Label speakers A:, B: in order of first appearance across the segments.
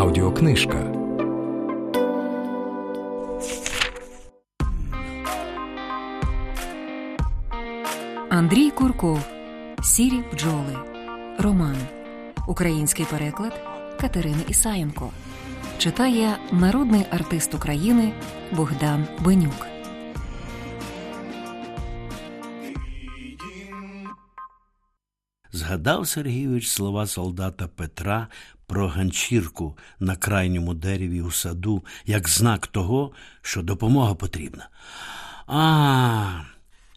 A: Аудіокнижка.
B: Андрій Курков. Сірі бджоли. Роман. Український переклад Катерини Ісаєнко. Читає народний артист України Богдан Бенюк.
C: Згадав Сергійович слова солдата Петра про ганчірку на крайньому дереві у саду як знак того, що допомога потрібна. А,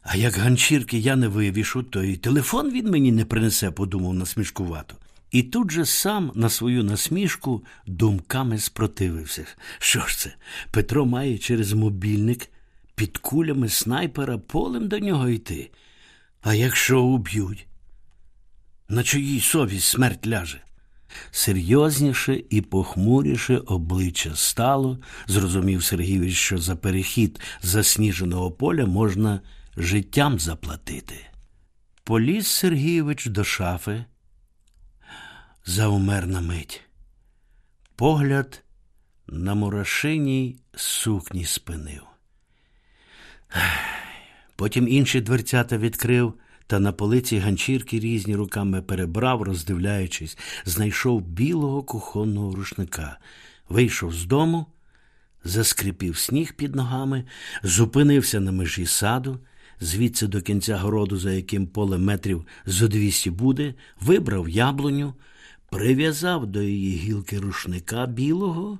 C: а як ганчірки я не вивішу, то і телефон він мені не принесе, подумав насмішкувато. І тут же сам на свою насмішку думками спротивився. Що ж це? Петро має через мобільник під кулями снайпера полем до нього йти. А якщо уб'ють? На чиїй совість смерть ляже? Серйозніше і похмуріше обличчя стало, зрозумів Сергійович, що за перехід засніженого поля можна життям заплатити. Поліз Сергійович до шафи, заумер на мить. Погляд на мурашиній сукні спинив. Потім інші дверцята відкрив та на полиці ганчірки різні руками перебрав, роздивляючись, знайшов білого кухонного рушника, вийшов з дому, заскрипів сніг під ногами, зупинився на межі саду, звідси до кінця городу, за яким поле метрів зо двісті буде, вибрав яблуню, прив'язав до її гілки рушника білого.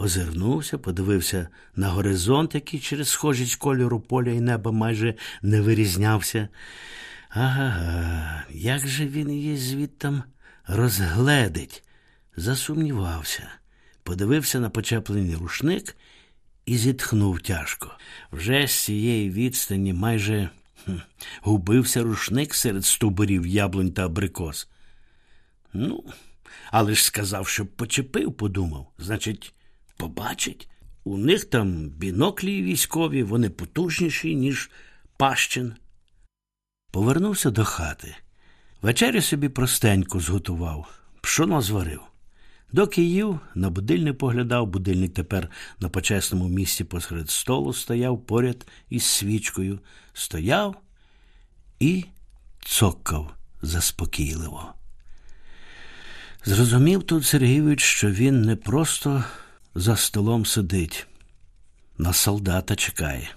C: Озирнувся, подивився на горизонт, який через схожість кольору поля і неба майже не вирізнявся. Ага, як же він її звідтам розгледить? Засумнівався, подивився на почеплений рушник і зітхнув тяжко. Вже з цієї відстані майже хм, губився рушник серед стовбурів яблунь та абрикос. Ну, але ж сказав, щоб почепив, подумав. Значить, побачить. У них там біноклі військові, вони потужніші, ніж пащин. Повернувся до хати. Вечерю собі простенько зготував, пшоно зварив. Доки їв, на будильник поглядав, будильник тепер на почесному місці посеред столу стояв поряд із свічкою, стояв і цокав заспокійливо. Зрозумів тут Сергійович, що він не просто за столом сидить, на солдата чекає.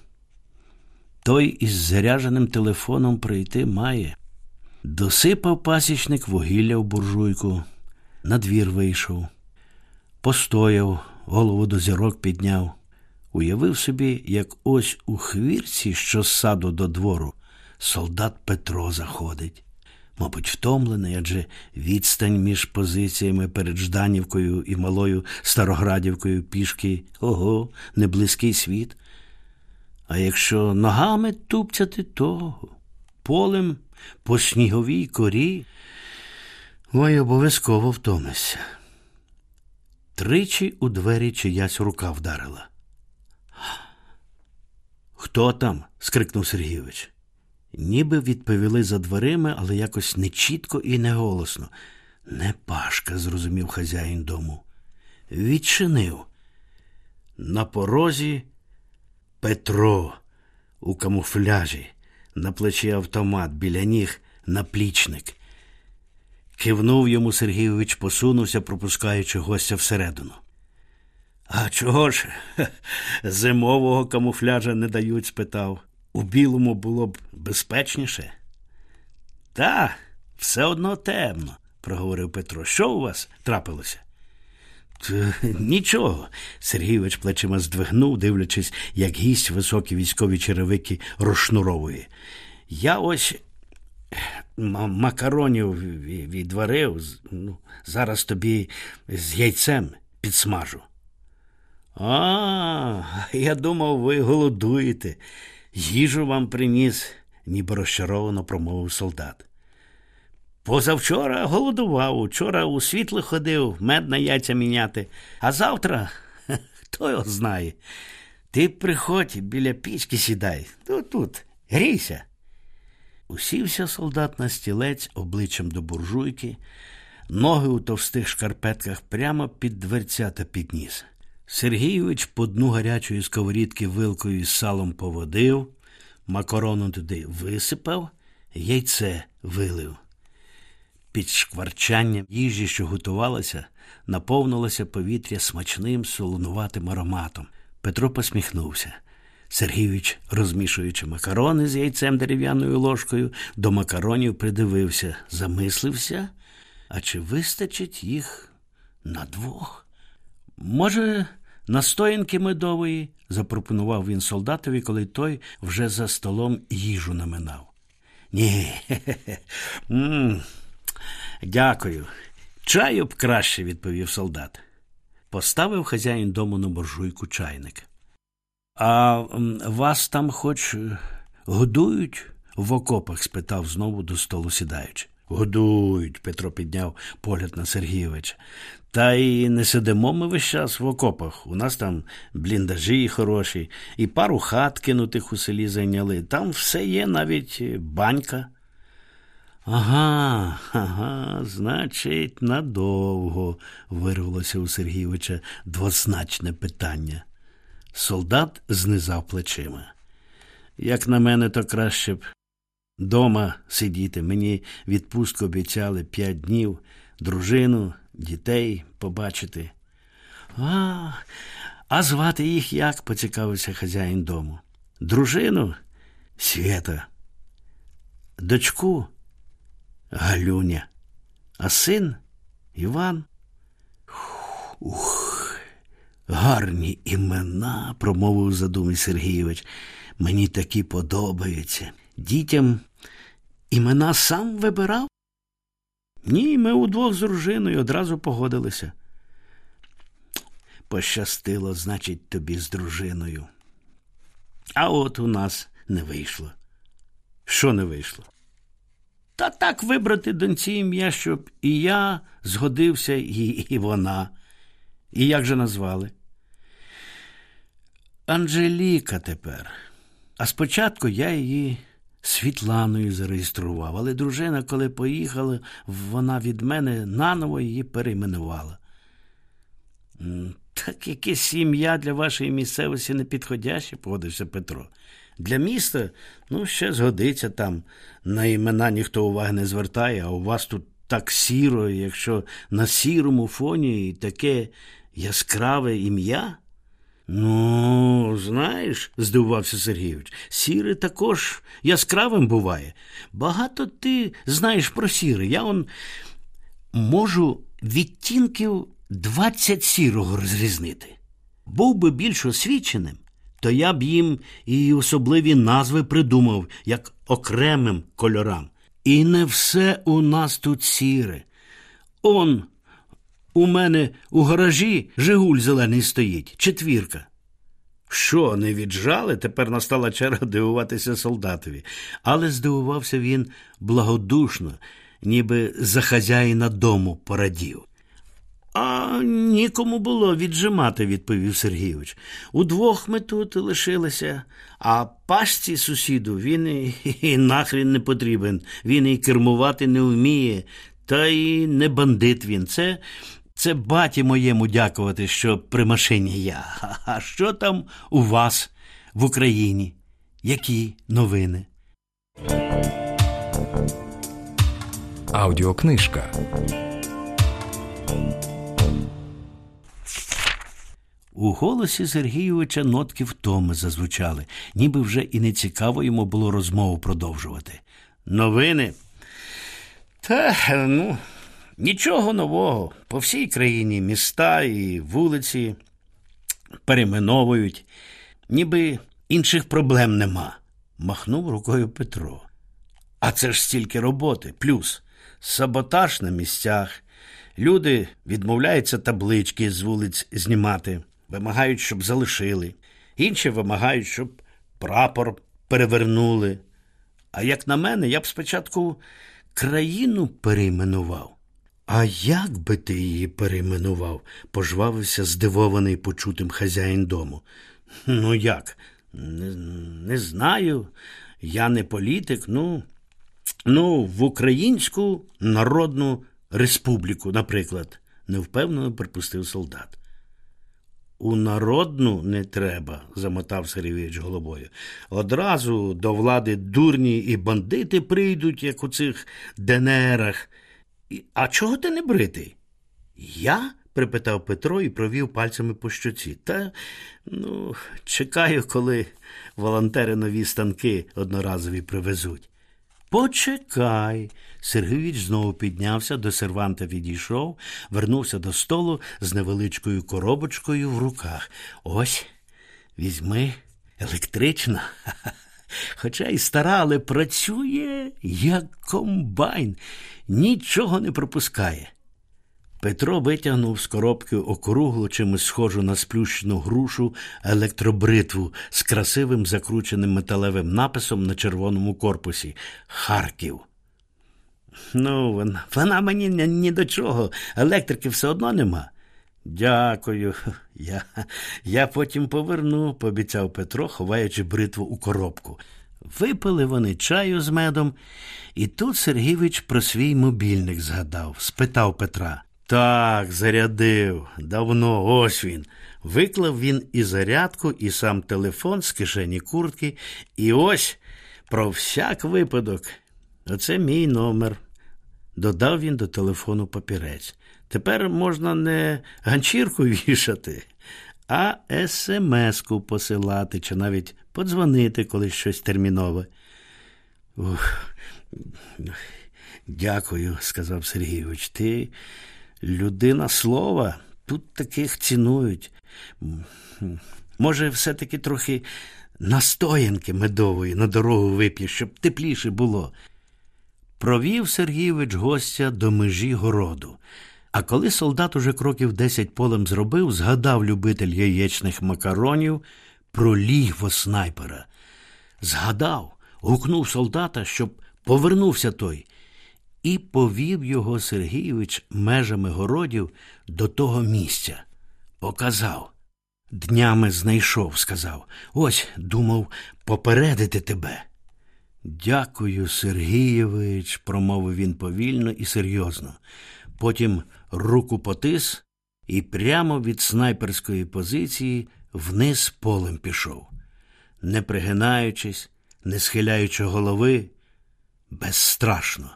C: Той із заряженим телефоном прийти має. Досипав пасічник вугілля в буржуйку, на двір вийшов, постояв, голову до зірок підняв, уявив собі, як ось у хвірці, що з саду до двору, солдат Петро заходить. Мабуть, втомлений, адже відстань між позиціями перед Жданівкою і малою Староградівкою пішки ого, неблизький світ. А якщо ногами тупцяти, то полем по сніговій корі, ой обов'язково втомишся. Тричі у двері чиясь рука вдарила. Хто там? скрикнув Сергійович. Ніби відповіли за дверима, але якось нечітко і неголосно. Не пашка, зрозумів хазяїн дому. Відчинив. На порозі Петро у камуфляжі, на плечі автомат, біля ніг наплічник. Кивнув йому Сергійович, посунувся, пропускаючи гостя всередину. А чого ж зимового камуфляжа не дають? спитав. У білому було б безпечніше. Та, все одно темно, проговорив Петро. Що у вас трапилося? Нічого. Сергійович плечима здвигнув, дивлячись, як гість високі військові черевики розшнуровує. Я ось макаронів відварив, ну, зараз тобі з яйцем підсмажу. А, я думав, ви голодуєте. Їжу вам приніс, ніби розчаровано промовив солдат. Позавчора голодував, учора у світло ходив, мед на яйця міняти, а завтра хто його знає. Ти приходь біля пічки сідай, тут, тут, грійся. Усівся солдат на стілець обличчям до буржуйки, ноги у товстих шкарпетках прямо під дверцята підніс. Сергійович по дну гарячої сковорідки вилкою із салом поводив, макарону туди висипав, яйце вилив. Під шкварчанням їжі, що готувалася, наповнилося повітря смачним солонуватим ароматом. Петро посміхнувся. Сергійович, розмішуючи макарони з яйцем дерев'яною ложкою, до макаронів придивився, замислився, а чи вистачить їх на двох? Може, настоянки медової? запропонував він солдатові, коли той вже за столом їжу наминав. Ні, хе-хе-хе. М, Дякую. Чаю б краще, відповів солдат. Поставив хазяїн дому на буржуйку чайник. А вас там хоч е, годують в окопах? спитав знову до столу сідаючи. Годують, Петро підняв погляд на Сергійовича. Та й не сидимо ми весь час в окопах. У нас там бліндажі хороші, і пару хат кинутих у селі зайняли. Там все є, навіть банька. Ага, ага, значить, надовго, вирвалося у Сергійовича двозначне питання. Солдат знизав плечима. Як на мене, то краще б дома сидіти. Мені відпустку обіцяли п'ять днів, дружину, дітей побачити. А, а звати їх як? поцікавився хазяїн дому. Дружину Свята, дочку Галюня, а син Іван. Ух, гарні імена, промовив в задумі Сергійович. Мені такі подобаються. Дітям імена сам вибирав? Ні, ми удвох з дружиною одразу погодилися. Пощастило, значить, тобі з дружиною. А от у нас не вийшло. Що не вийшло? Та так вибрати доньці ім'я, щоб і я згодився, і, і вона. І як же назвали? Анжеліка тепер. А спочатку я її Світланою зареєстрував, але дружина, коли поїхала, вона від мене наново її перейменувала. Так якесь ім'я для вашої місцевості не підходяще, погодився Петро. Для міста, ну, ще згодиться там. На імена ніхто уваги не звертає, а у вас тут так сіро, якщо на сірому фоні таке яскраве ім'я. Ну, знаєш, здивувався Сергійович, сіре також яскравим буває. Багато ти знаєш про сіре. Я он можу відтінків двадцять сірого розрізнити. Був би більш освіченим, то я б їм і особливі назви придумав, як окремим кольорам. І не все у нас тут сіре. Он у мене у гаражі Жигуль зелений стоїть, четвірка. Що, не віджали? Тепер настала черга дивуватися солдатові. Але здивувався він благодушно, ніби за хазяїна дому порадів. А нікому було віджимати, відповів Сергійович. Удвох ми тут лишилися, а пашці сусіду він і, і нахрін не потрібен. Він і кермувати не вміє, та й не бандит він. Це, це баті моєму дякувати, що при машині я. А- що там у вас в Україні? Які новини?
A: Аудіокнижка.
C: У голосі Сергійовича нотки втоми зазвучали, ніби вже і не цікаво йому було розмову продовжувати. Новини? Та, ну, нічого нового. По всій країні міста і вулиці перейменовують, ніби інших проблем нема. Махнув рукою Петро. А це ж стільки роботи. Плюс саботаж на місцях. Люди відмовляються таблички з вулиць знімати, вимагають, щоб залишили. Інші вимагають, щоб прапор перевернули. А як на мене, я б спочатку країну перейменував. А як би ти її перейменував? пожвавився здивований почутим хазяїн дому. Ну як? Не, не знаю. Я не політик, ну. Ну, в Українську Народну республіку, наприклад, невпевнено припустив солдат. У народну не треба, замотав Сергійович головою. Одразу до влади дурні і бандити прийдуть, як у цих ДНРах. А чого ти не бритий? Я? припитав Петро і провів пальцями по щоці. Та ну, чекаю, коли волонтери нові станки одноразові привезуть. Почекай. Сергійович знову піднявся, до серванта відійшов, вернувся до столу з невеличкою коробочкою в руках. Ось, візьми, електрична. Хоча й стара, але працює, як комбайн, нічого не пропускає. Петро витягнув з коробки округлу чимось схожу на сплющену грушу електробритву з красивим закрученим металевим написом на червоному корпусі Харків. Ну, вона, вона мені ні, ні до чого. Електрики все одно нема. Дякую. Я я потім поверну, пообіцяв Петро, ховаючи бритву у коробку. Випили вони чаю з медом, і тут Сергійович про свій мобільник згадав, спитав Петра. Так, зарядив. Давно, ось він. Виклав він і зарядку, і сам телефон з кишені куртки, і ось про всяк випадок. Оце мій номер. Додав він до телефону папірець. Тепер можна не ганчірку вішати, а смс-ку посилати чи навіть подзвонити, коли щось термінове. Ух, Дякую, сказав Сергійович. Ти людина слова, тут таких цінують. Може, все-таки трохи настоянки медової на дорогу вип'є, щоб тепліше було. Провів Сергійович гостя до межі городу. А коли солдат уже кроків десять полем зробив, згадав любитель яєчних макаронів про лігво снайпера. Згадав, гукнув солдата, щоб повернувся той, і повів його Сергійович межами городів до того місця. Показав. Днями знайшов, сказав. Ось думав попередити тебе. Дякую, Сергійович, промовив він повільно і серйозно. Потім руку потис і прямо від снайперської позиції вниз полем пішов, не пригинаючись, не схиляючи голови, безстрашно.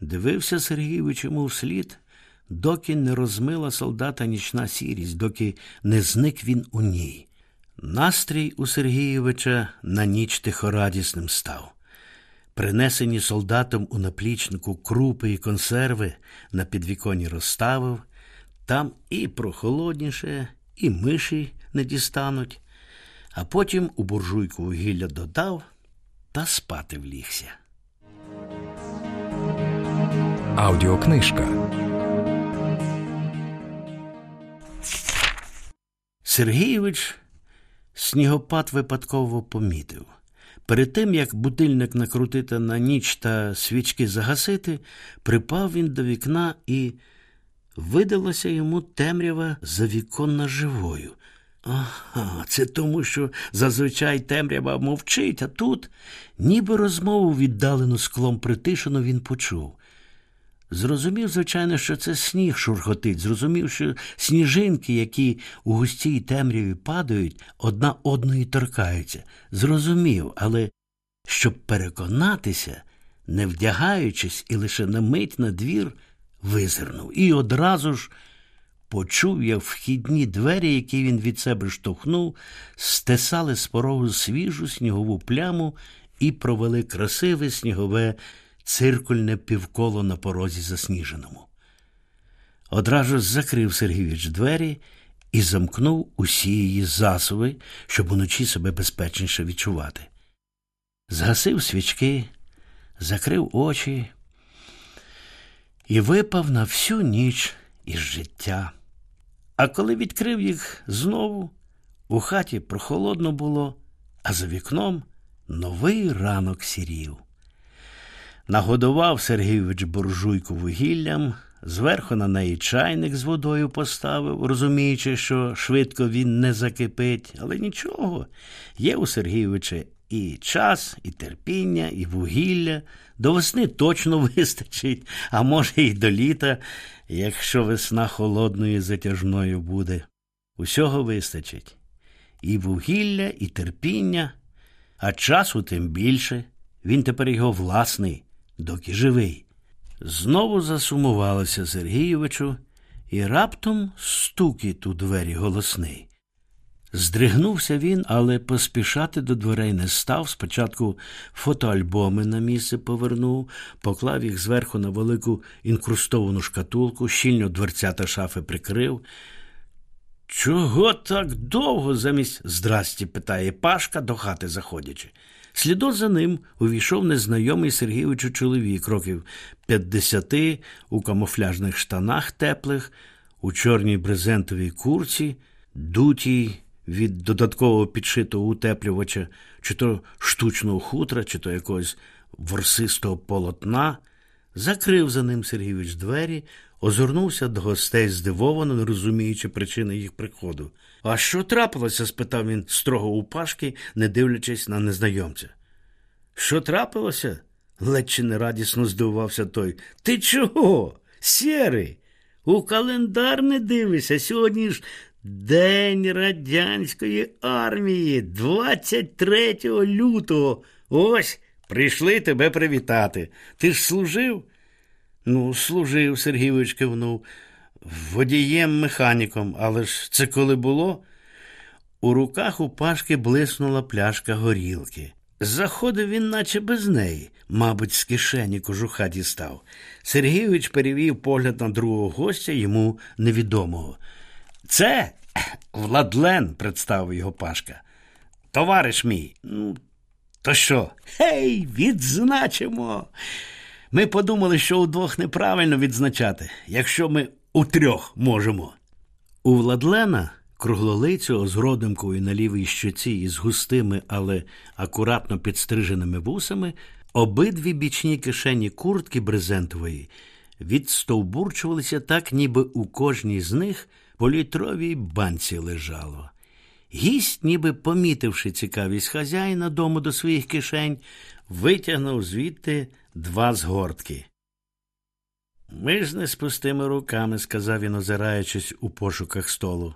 C: Дивився Сергійович йому вслід, доки не розмила солдата нічна сірість, доки не зник він у ній. Настрій у Сергійовича на ніч тихорадісним став. Принесені солдатом у наплічнику крупи і консерви на підвіконі розставив, там і прохолодніше, і миші не дістануть, а потім у буржуйку вугілля додав та спати влігся.
A: Аудіокнижка.
C: Сергійович снігопад випадково помітив. Перед тим, як будильник накрутити на ніч та свічки загасити, припав він до вікна і видалося йому темрява за віконна живою. Ага, це тому, що зазвичай темрява мовчить, а тут, ніби розмову віддалену склом притишено, він почув. Зрозумів, звичайно, що це сніг шурхотить, зрозумів, що сніжинки, які у густій темряві падають, одна одної торкаються. Зрозумів, але щоб переконатися, не вдягаючись і лише на мить на двір, визирнув. І одразу ж почув, як вхідні двері, які він від себе штовхнув, стесали з порогу свіжу снігову пляму і провели красиве снігове циркульне півколо на порозі засніженому. Одразу закрив Сергійович двері і замкнув усі її засови, щоб уночі себе безпечніше відчувати. Згасив свічки, закрив очі і випав на всю ніч із життя. А коли відкрив їх знову, у хаті прохолодно було, а за вікном новий ранок сірів. Нагодував Сергійович буржуйку вугіллям, зверху на неї чайник з водою поставив, розуміючи, що швидко він не закипить, але нічого. Є у Сергійовича І час, і терпіння, і вугілля. До весни точно вистачить, а може, й до літа, якщо весна холодною затяжною буде. Усього вистачить. І вугілля, і терпіння, а часу тим більше. Він тепер його власний, доки живий. Знову засумувалося Сергійовичу, і раптом стукіт у двері голосний. Здригнувся він, але поспішати до дверей не став. Спочатку фотоальбоми на місце повернув, поклав їх зверху на велику інкрустовану шкатулку, щільно дверця та шафи прикрив. Чого так довго замість здрасті? питає Пашка, до хати заходячи. Слідом за ним увійшов незнайомий Сергійовичу чоловік, років п'ятдесяти, у камуфляжних штанах теплих, у чорній брезентовій курці, дутій від додаткового підшитого утеплювача, чи то штучного хутра, чи то якогось ворсистого полотна. Закрив за ним Сергійович двері, озирнувся до гостей здивовано, не розуміючи причини їх приходу. А що трапилося? спитав він строго у Пашки, не дивлячись на незнайомця. Що трапилося? ледь чи нерадісно здивувався той. Ти чого? Сєрий? У календар не дивишся. Сьогодні ж День радянської армії, 23 лютого. Ось прийшли тебе привітати. Ти ж служив? Ну, служив, Сергійович кивнув. Водієм механіком, але ж це коли було? У руках у Пашки блиснула пляшка горілки. Заходив він, наче без неї, мабуть, з кишені кожуха дістав. Сергійович перевів погляд на другого гостя йому невідомого. Це Владлен, представив його Пашка. Товариш мій, ну, то що? Гей, відзначимо. Ми подумали, що удвох неправильно відзначати, якщо ми утрьох можемо. У Владлена, круглолицього з родимкою на лівій щоці із густими, але акуратно підстриженими вусами, обидві бічні кишені куртки брезентової відстовбурчувалися так, ніби у кожній з них по літровій банці лежало. Гість, ніби помітивши цікавість хазяїна дому до своїх кишень, витягнув звідти два згортки. Ми ж не з пустими руками, сказав він, озираючись у пошуках столу.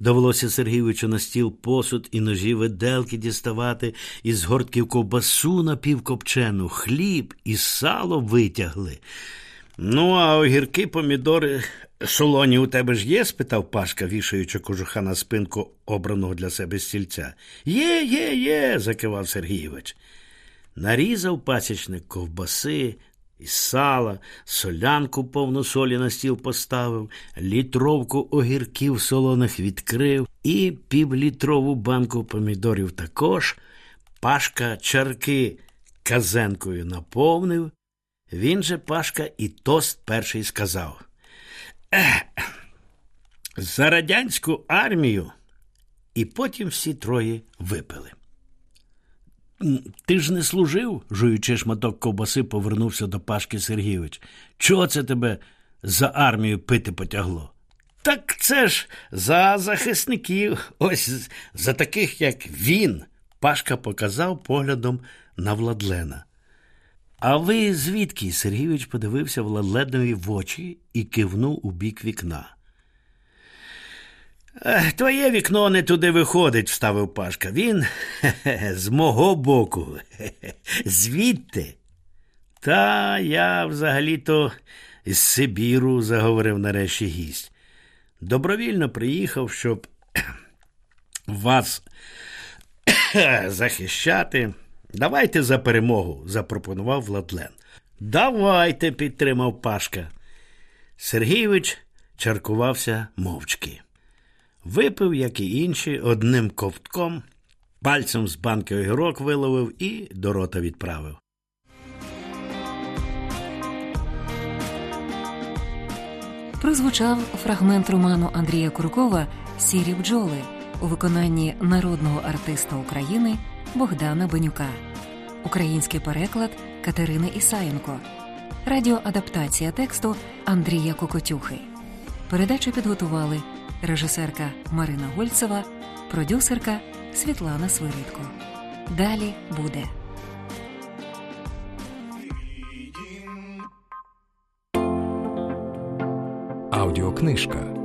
C: Довелося Сергійовичу на стіл посуд і ножі виделки діставати, із згортків ковбасу напівкопчену, хліб і сало витягли. Ну, а огірки, помідори, солоні у тебе ж є? спитав Пашка, вішаючи кожуха на спинку обраного для себе стільця. Є, є, є, закивав Сергійович. Нарізав пасічник ковбаси, і сала, солянку повну солі на стіл поставив, літровку огірків солоних відкрив і півлітрову банку помідорів також. Пашка чарки казенкою наповнив. Він же Пашка і тост перший сказав. Ех, за радянську армію. І потім всі троє випили. Ти ж не служив, жуючи шматок ковбаси, повернувся до Пашки Сергійович. Чого це тебе за армію пити потягло? Так це ж за захисників, ось за таких, як він. Пашка показав поглядом на Владлена. А ви звідки? Сергійович подивився Владленові в очі і кивнув у бік вікна. Твоє вікно не туди виходить, вставив Пашка. Він з мого боку. Звідти. Та я взагалі-то з Сибіру, заговорив нарешті гість. Добровільно приїхав, щоб вас захищати. Давайте за перемогу, запропонував Владлен. Давайте, підтримав Пашка. Сергійович чаркувався мовчки. Випив, як і інші, одним ковтком, пальцем з банки огірок виловив і до рота відправив.
B: Прозвучав фрагмент роману Андрія Куркова Сірі бджоли у виконанні народного артиста України Богдана Бенюка, український переклад Катерини Ісаєнко, радіоадаптація тексту Андрія Кокотюхи. Передачу підготували режисерка Марина Гольцева, продюсерка Світлана Свиридко. Далі буде.
A: Аудіокнижка.